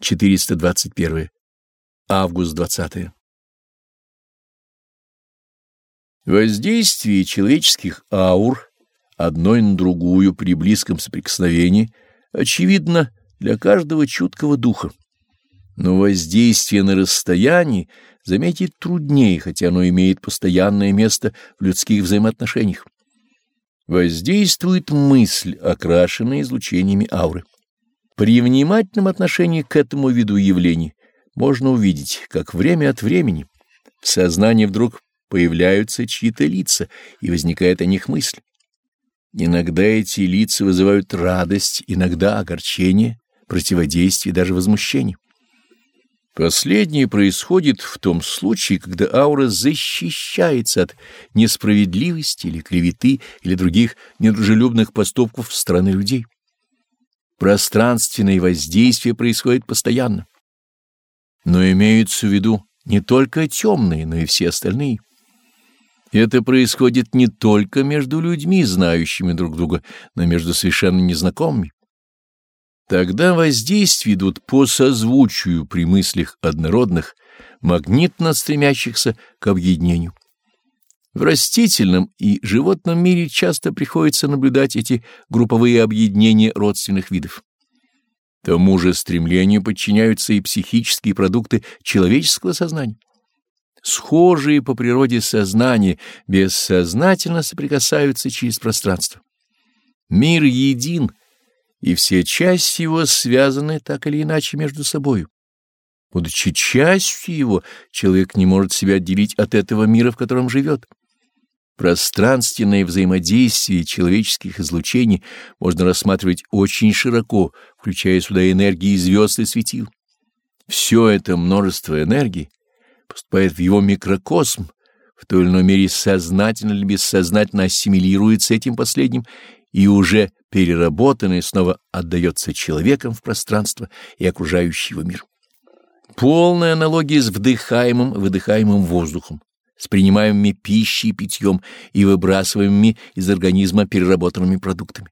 421. Август 20. Воздействие человеческих аур одной на другую при близком соприкосновении очевидно для каждого чуткого духа. Но воздействие на расстоянии заметить труднее, хотя оно имеет постоянное место в людских взаимоотношениях. Воздействует мысль, окрашенная излучениями ауры. При внимательном отношении к этому виду явлений можно увидеть, как время от времени в сознании вдруг появляются чьи-то лица, и возникает о них мысль. Иногда эти лица вызывают радость, иногда огорчение, противодействие, даже возмущение. Последнее происходит в том случае, когда аура защищается от несправедливости или клеветы или других недружелюбных поступков стороны людей. Пространственное воздействие происходит постоянно. Но имеются в виду не только темные, но и все остальные. Это происходит не только между людьми, знающими друг друга, но между совершенно незнакомыми. Тогда воздействия идут по созвучию при мыслях однородных, магнитно стремящихся к объединению. В растительном и животном мире часто приходится наблюдать эти групповые объединения родственных видов. Тому же стремлению подчиняются и психические продукты человеческого сознания. Схожие по природе сознания бессознательно соприкасаются через пространство. Мир един, и все части его связаны так или иначе между собою. Будучи частью его, человек не может себя отделить от этого мира, в котором живет. Пространственное взаимодействие человеческих излучений можно рассматривать очень широко, включая сюда энергии звезд и светил. Все это множество энергий поступает в его микрокосм, в той или иной мере сознательно или бессознательно ассимилируется этим последним и уже переработанное снова отдается человеком в пространство и окружающего мир. Полная аналогия с вдыхаемым и выдыхаемым воздухом с принимаемыми пищей и питьем и выбрасываемыми из организма переработанными продуктами.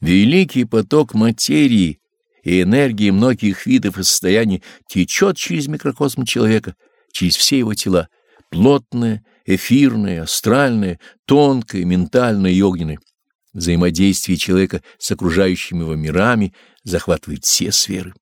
Великий поток материи и энергии многих видов и состояний течет через микрокосм человека, через все его тела, плотное, эфирное, астральное, тонкое, ментальное и огненное. Взаимодействие человека с окружающими его мирами захватывает все сферы.